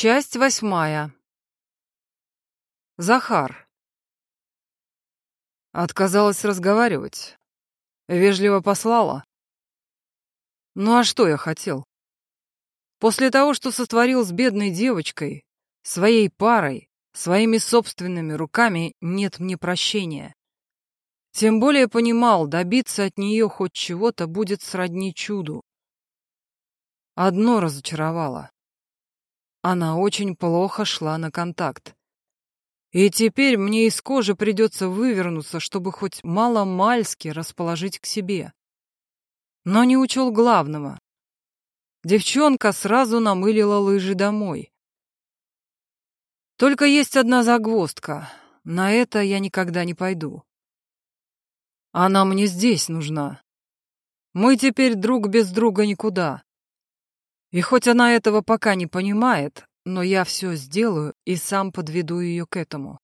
Часть восьмая. Захар. Отказалась разговаривать. Вежливо послала. Ну а что я хотел? После того, что сотворил с бедной девочкой, своей парой, своими собственными руками, нет мне прощения. Тем более понимал, добиться от нее хоть чего-то будет сродни чуду. Одно разочаровало. Она очень плохо шла на контакт. И теперь мне из кожи придется вывернуться, чтобы хоть мало-мальски расположить к себе. Но не учел главного. Девчонка сразу намылила лыжи домой. Только есть одна загвоздка. На это я никогда не пойду. Она мне здесь нужна. Мы теперь друг без друга никуда. И хоть она этого пока не понимает, но я все сделаю и сам подведу ее к этому.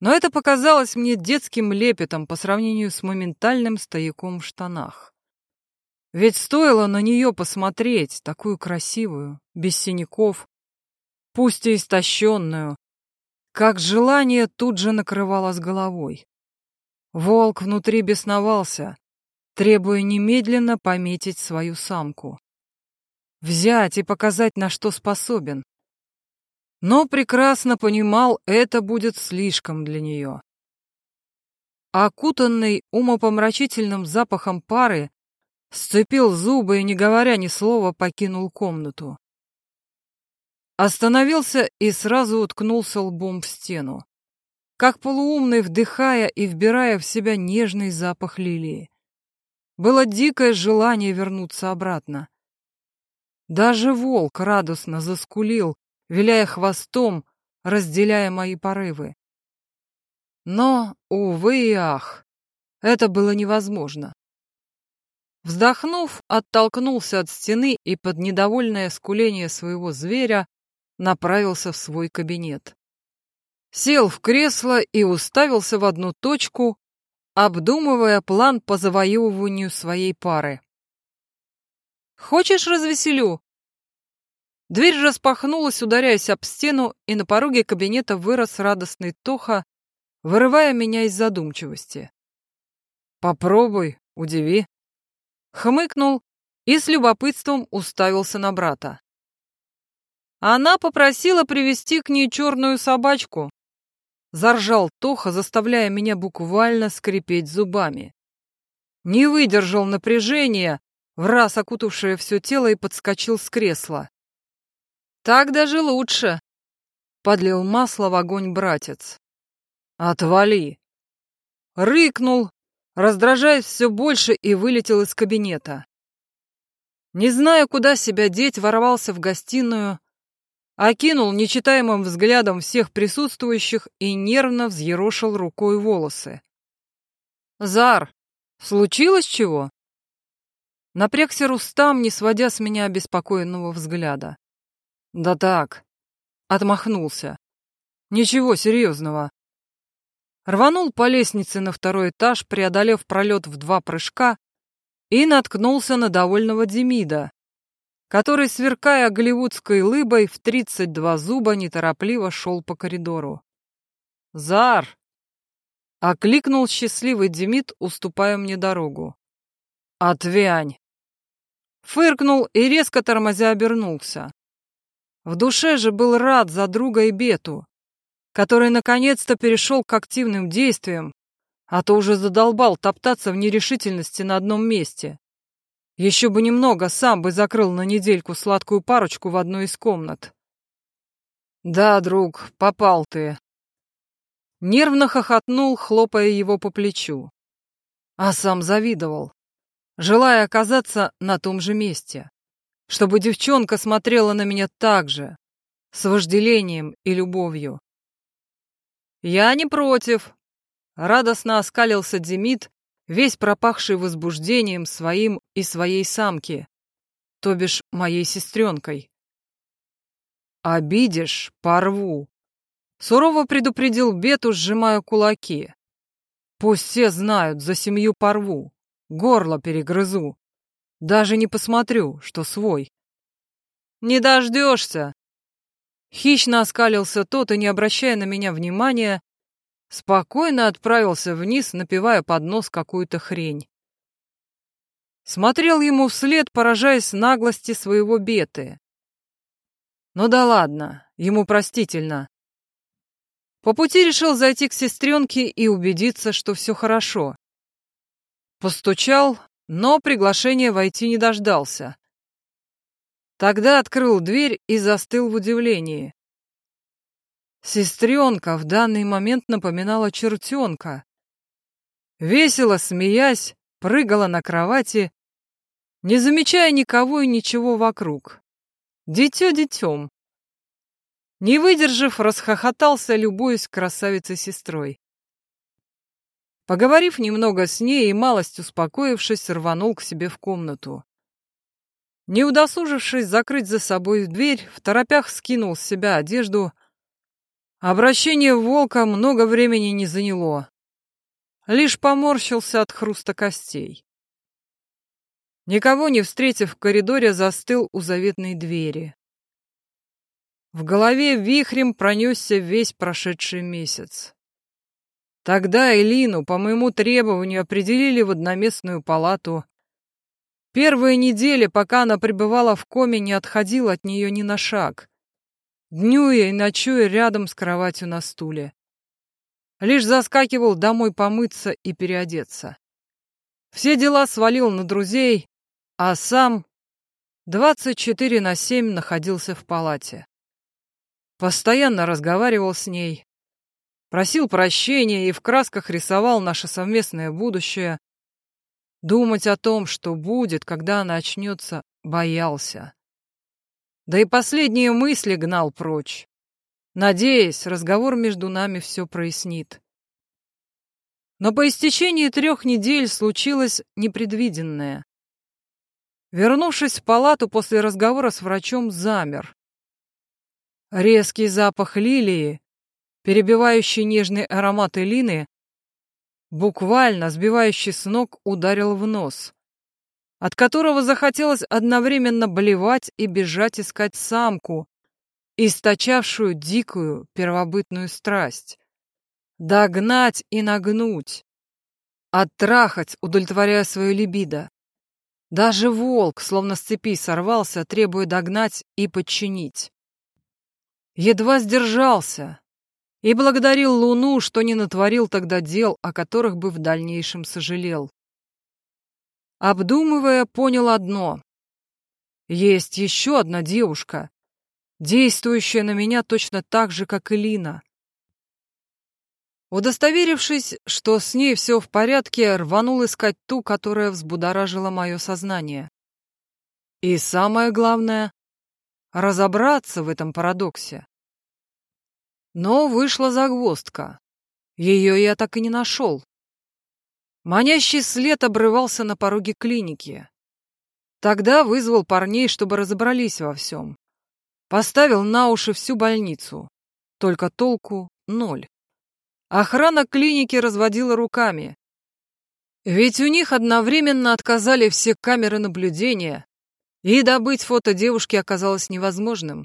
Но это показалось мне детским лепетом по сравнению с моментальным стояком в штанах. Ведь стоило на нее посмотреть, такую красивую, без синяков, пусть и истощенную, как желание тут же накрывало с головой. Волк внутри бесновался, требуя немедленно пометить свою самку взять и показать, на что способен. Но прекрасно понимал, это будет слишком для нее. Окутанный умопомрачительным запахом пары, сцепил зубы и, не говоря ни слова, покинул комнату. Остановился и сразу уткнулся лбом в стену, как полуумный, вдыхая и вбирая в себя нежный запах лилии. Было дикое желание вернуться обратно. Даже волк радостно заскулил, виляя хвостом, разделяя мои порывы. Но, увы и ах, это было невозможно. Вздохнув, оттолкнулся от стены и под недовольное скуление своего зверя направился в свой кабинет. Сел в кресло и уставился в одну точку, обдумывая план по завоевыванию своей пары. Хочешь, развеселю?» Дверь распахнулась, ударяясь об стену, и на пороге кабинета вырос радостный Тоха, вырывая меня из задумчивости. «Попробуй, удиви». Хмыкнул и с любопытством уставился на брата. Она попросила привести к ней черную собачку. Заржал Тоха, заставляя меня буквально скрипеть зубами. Не выдержал напряжения, в раз окутавшее все тело и подскочил с кресла. «Так даже лучше!» — подлил масло в огонь братец. «Отвали!» Рыкнул, раздражаясь все больше и вылетел из кабинета. Не зная, куда себя деть, ворвался в гостиную, окинул нечитаемым взглядом всех присутствующих и нервно взъерошил рукой волосы. «Зар, случилось чего?» Напрягся Рустам, не сводя с меня обеспокоенного взгляда. «Да так», — отмахнулся. «Ничего серьезного». Рванул по лестнице на второй этаж, преодолев пролет в два прыжка, и наткнулся на довольного Демида, который, сверкая голливудской лыбой, в тридцать два зуба неторопливо шел по коридору. «Зар!» — окликнул счастливый Демид, уступая мне дорогу. «Отвянь!» Фыркнул и резко тормозя обернулся. В душе же был рад за друга и Бету, который наконец-то перешел к активным действиям, а то уже задолбал топтаться в нерешительности на одном месте. Еще бы немного, сам бы закрыл на недельку сладкую парочку в одной из комнат. «Да, друг, попал ты». Нервно хохотнул, хлопая его по плечу. А сам завидовал желая оказаться на том же месте, чтобы девчонка смотрела на меня так же, с вожделением и любовью. «Я не против», — радостно оскалился Демид, весь пропахший возбуждением своим и своей самки, то бишь моей сестренкой. «Обидишь — порву», — сурово предупредил Бету, сжимая кулаки. «Пусть все знают, за семью порву». Горло перегрызу. Даже не посмотрю, что свой. Не дождешься, Хищно оскалился тот и, не обращая на меня внимания, спокойно отправился вниз, напивая под нос какую-то хрень. Смотрел ему вслед, поражаясь наглости своего беты. Ну да ладно, ему простительно. По пути решил зайти к сестренке и убедиться, что все хорошо. Постучал, но приглашения войти не дождался. Тогда открыл дверь и застыл в удивлении. Сестренка в данный момент напоминала чертенка. Весело смеясь, прыгала на кровати, не замечая никого и ничего вокруг. Дитё детем. Не выдержав, расхохотался, любуясь красавицей-сестрой. Поговорив немного с ней и малость успокоившись, рванул к себе в комнату. Не удосужившись закрыть за собой дверь, в торопях скинул с себя одежду — Обращение волка много времени не заняло. Лишь поморщился от хруста костей. Никого не встретив в коридоре, застыл у заветной двери. В голове вихрем пронесся весь прошедший месяц. Тогда Элину по моему требованию определили в одноместную палату. Первые недели, пока она пребывала в коме, не отходил от нее ни на шаг днюя и ночуя рядом с кроватью на стуле. Лишь заскакивал домой помыться и переодеться. Все дела свалил на друзей, а сам 24 на 7 находился в палате. Постоянно разговаривал с ней, просил прощения и в красках рисовал наше совместное будущее. Думать о том, что будет, когда она очнется, боялся. Да и последние мысли гнал прочь. Надеясь, разговор между нами все прояснит. Но по истечении трех недель случилось непредвиденное. Вернувшись в палату после разговора с врачом, замер. Резкий запах лилии, перебивающий нежный аромат Элины, буквально сбивающий с ног, ударил в нос от которого захотелось одновременно блевать и бежать искать самку, источавшую дикую первобытную страсть. Догнать и нагнуть. Оттрахать, удовлетворяя свою либидо. Даже волк, словно с цепи сорвался, требуя догнать и подчинить. Едва сдержался и благодарил Луну, что не натворил тогда дел, о которых бы в дальнейшем сожалел. Обдумывая, понял одно. Есть еще одна девушка, действующая на меня точно так же, как и Лина. Удостоверившись, что с ней все в порядке, рванул искать ту, которая взбудоражила мое сознание. И самое главное — разобраться в этом парадоксе. Но вышла загвоздка. Ее я так и не нашел. Манящий след обрывался на пороге клиники. Тогда вызвал парней, чтобы разобрались во всем. Поставил на уши всю больницу. Только толку ноль. Охрана клиники разводила руками. Ведь у них одновременно отказали все камеры наблюдения, и добыть фото девушки оказалось невозможным.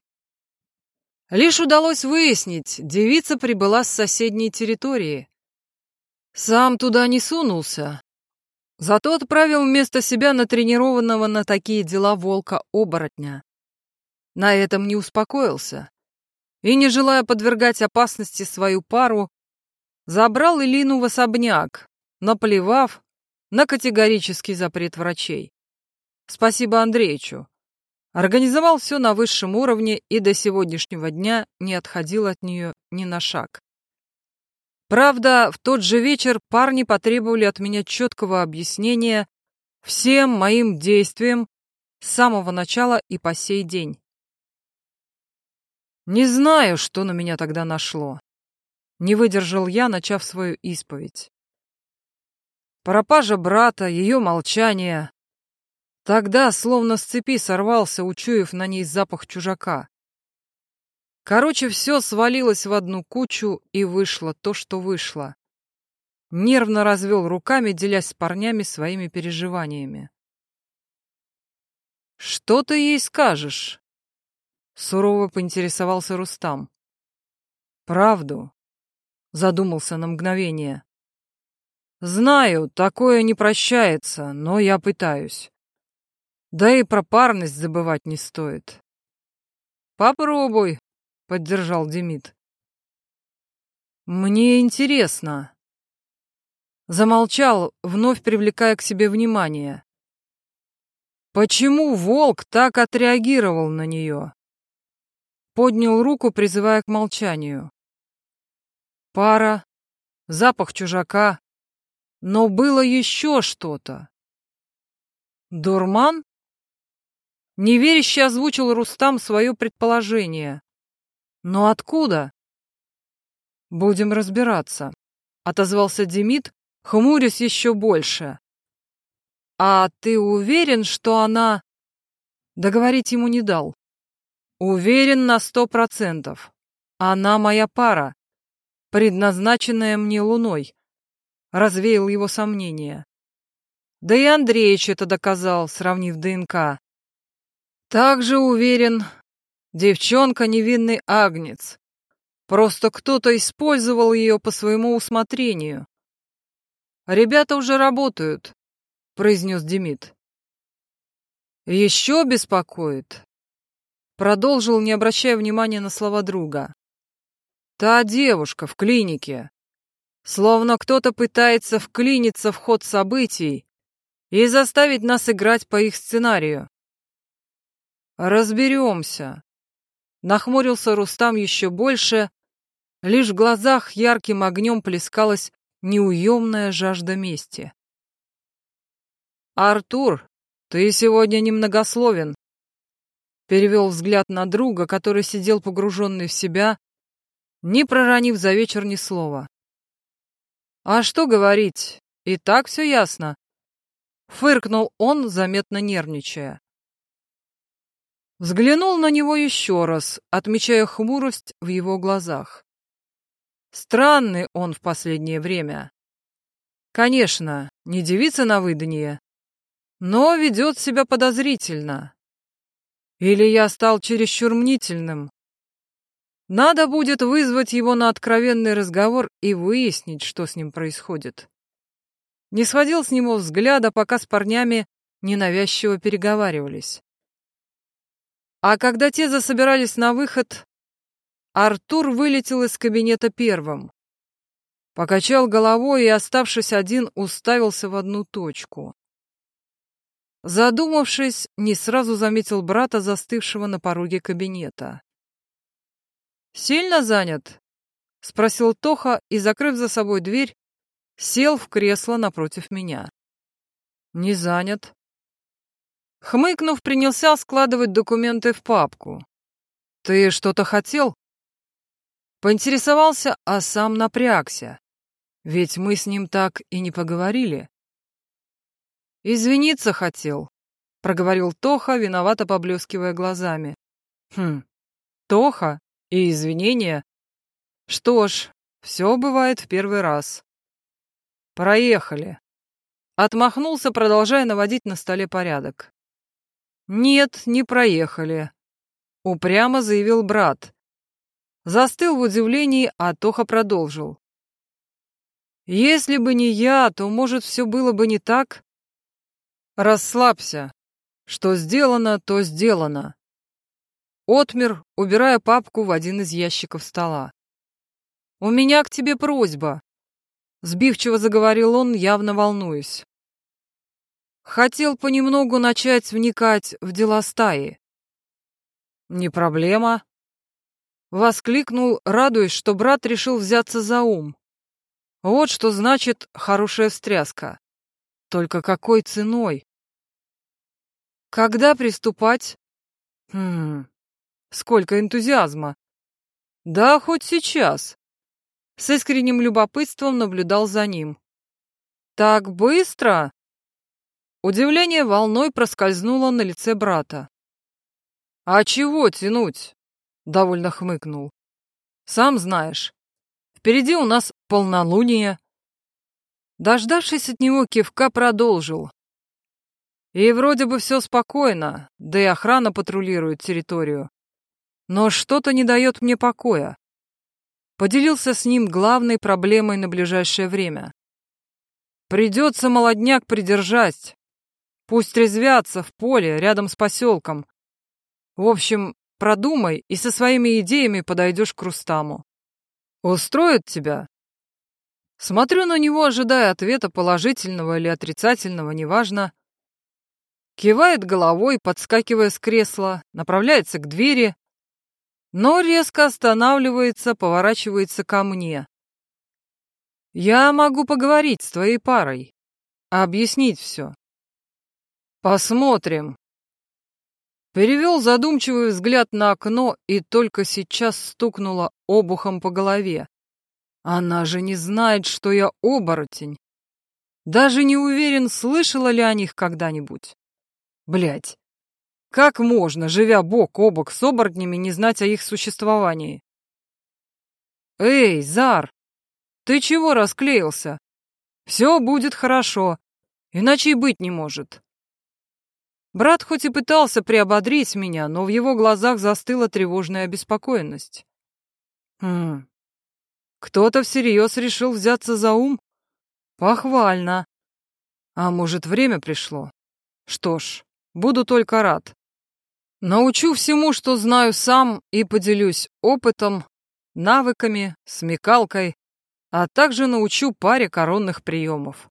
Лишь удалось выяснить, девица прибыла с соседней территории, сам туда не сунулся. Зато отправил вместо себя натренированного на такие дела волка-оборотня. На этом не успокоился. И, не желая подвергать опасности свою пару, забрал Илину в особняк, наплевав на категорический запрет врачей. Спасибо Андреичу. Организовал все на высшем уровне и до сегодняшнего дня не отходил от нее ни на шаг. Правда, в тот же вечер парни потребовали от меня четкого объяснения всем моим действиям с самого начала и по сей день. Не знаю, что на меня тогда нашло. Не выдержал я, начав свою исповедь. Пропажа брата, ее молчание. Тогда словно с цепи сорвался, учуяв на ней запах чужака. Короче, все свалилось в одну кучу, и вышло то, что вышло. Нервно развел руками, делясь с парнями своими переживаниями. «Что ты ей скажешь?» Сурово поинтересовался Рустам. Правду. Задумался на мгновение. Знаю, такое не прощается, но я пытаюсь. Да и про парность забывать не стоит. Попробуй, поддержал Демид. Мне интересно. Замолчал, вновь привлекая к себе внимание. Почему волк так отреагировал на нее? Поднял руку, призывая к молчанию. Пара, запах чужака, но было еще что-то. Дурман? Неверяще озвучил Рустам свое предположение. Но откуда? Будем разбираться, отозвался Демид, хмурясь еще больше. А ты уверен, что она... Договорить ему не дал. Уверен на сто процентов. Она моя пара, предназначенная мне луной развеял его сомнения. Да и Андреич это доказал, сравнив ДНК. Также уверен, девчонка невинный агнец. Просто кто-то использовал ее по своему усмотрению. Ребята уже работают, произнес Демид. Еще беспокоит. Продолжил, не обращая внимания на слова друга. Та девушка в клинике. Словно кто-то пытается вклиниться в ход событий и заставить нас играть по их сценарию. Разберемся. Нахмурился Рустам еще больше, лишь в глазах ярким огнем плескалась неуемная жажда мести. «Артур, ты сегодня немногословен», — перевел взгляд на друга, который сидел погруженный в себя, не проронив за вечер ни слова. «А что говорить? И так все ясно», — фыркнул он, заметно нервничая. Взглянул на него еще раз, отмечая хмурость в его глазах. Странный он в последнее время. Конечно, не девица на выданье, но ведет себя подозрительно. Или я стал чересчур мнительным, надо будет вызвать его на откровенный разговор и выяснить, что с ним происходит. Не сходил с него взгляда, пока с парнями ненавязчиво переговаривались. А когда те засобирались на выход, Артур вылетел из кабинета первым. Покачал головой и, оставшись один, уставился в одну точку. Задумавшись, не сразу заметил брата, застывшего на пороге кабинета. «Сильно занят?» — спросил Тоха и, закрыв за собой дверь, сел в кресло напротив меня. «Не занят». Хмыкнув, принялся складывать документы в папку. «Ты что-то хотел?» Поинтересовался, а сам напрягся. Ведь мы с ним так и не поговорили. «Извиниться хотел», — проговорил Тоха, виновато поблескивая глазами. «Хм, Тоха? И извинения? Что ж, все бывает в первый раз. Проехали. Отмахнулся, продолжая наводить на столе порядок. Нет, не проехали. Упрямо заявил брат. Застыл в удивлении, а Тоха продолжил. Если бы не я, то, может, все было бы не так? Расслабься. Что сделано, то сделано. Отмер, убирая папку в один из ящиков стола. «У меня к тебе просьба», — сбивчиво заговорил он, явно волнуясь. «Хотел понемногу начать вникать в дела стаи». «Не проблема», — воскликнул, радуясь, что брат решил взяться за ум. «Вот что значит хорошая встряска. Только какой ценой?» «Когда приступать?» «Хм, Сколько энтузиазма! Да, хоть сейчас. С искренним любопытством наблюдал за ним. Так быстро? Удивление волной проскользнуло на лице брата. А чего тянуть? Довольно хмыкнул. Сам знаешь, впереди у нас полнолуние. Дождавшись от него, кивка продолжил. И вроде бы все спокойно, да и охрана патрулирует территорию. Но что-то не дает мне покоя. Поделился с ним главной проблемой на ближайшее время. Придется молодняк придержать. Пусть резвятся в поле рядом с поселком. В общем, продумай и со своими идеями подойдешь к Рустаму. Устроит тебя? Смотрю на него, ожидая ответа положительного или отрицательного, неважно. Кивает головой, подскакивая с кресла, направляется к двери, но резко останавливается, поворачивается ко мне. Я могу поговорить с твоей парой, объяснить все. Посмотрим. Перевел задумчивый взгляд на окно и только сейчас стукнула обухом по голове. Она же не знает, что я оборотень. Даже не уверен, слышала ли о них когда-нибудь. Блять, как можно, живя бок о бок с оборотнями, не знать о их существовании? Эй, Зар, ты чего расклеился? Все будет хорошо, иначе и быть не может. Брат хоть и пытался приободрить меня, но в его глазах застыла тревожная обеспокоенность. Хм, кто-то всерьез решил взяться за ум? Похвально. А может, время пришло? Что ж, буду только рад. Научу всему, что знаю сам, и поделюсь опытом, навыками, смекалкой, а также научу паре коронных приемов.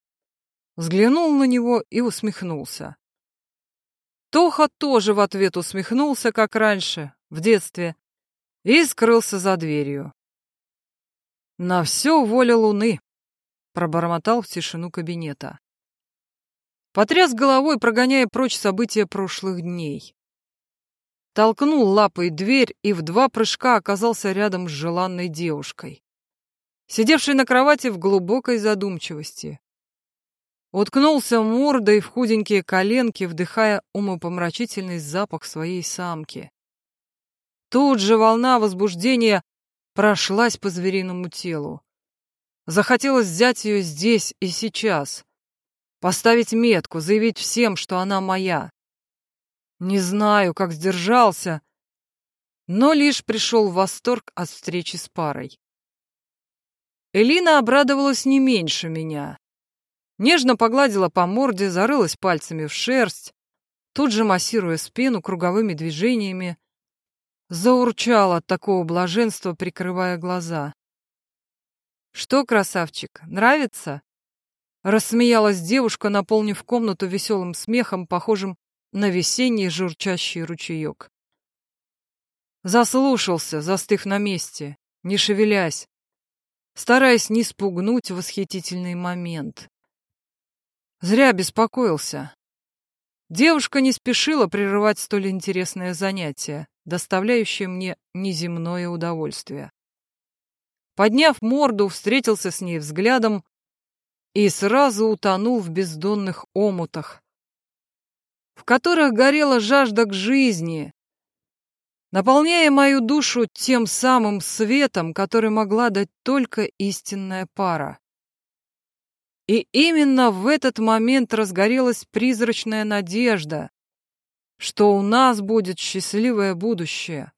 Взглянул на него и усмехнулся. Тоха тоже в ответ усмехнулся, как раньше, в детстве, и скрылся за дверью. «На все воля луны», — пробормотал в тишину кабинета. Потряс головой, прогоняя прочь события прошлых дней. Толкнул лапой дверь и в два прыжка оказался рядом с желанной девушкой сидевший на кровати в глубокой задумчивости. Уткнулся мордой в худенькие коленки, вдыхая умопомрачительный запах своей самки. Тут же волна возбуждения прошлась по звериному телу. Захотелось взять ее здесь и сейчас, поставить метку, заявить всем, что она моя. Не знаю, как сдержался, но лишь пришел в восторг от встречи с парой. Элина обрадовалась не меньше меня. Нежно погладила по морде, зарылась пальцами в шерсть, тут же массируя спину круговыми движениями, заурчала от такого блаженства, прикрывая глаза. «Что, красавчик, нравится?» Рассмеялась девушка, наполнив комнату веселым смехом, похожим на весенний журчащий ручеек. Заслушался, застыв на месте, не шевелясь, стараясь не спугнуть восхитительный момент. Зря беспокоился. Девушка не спешила прерывать столь интересное занятие, доставляющее мне неземное удовольствие. Подняв морду, встретился с ней взглядом и сразу утонул в бездонных омутах, в которых горела жажда к жизни, наполняя мою душу тем самым светом, который могла дать только истинная пара. И именно в этот момент разгорелась призрачная надежда, что у нас будет счастливое будущее.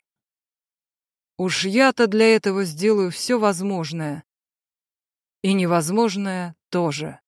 Уж я-то для этого сделаю все возможное. И невозможное тоже.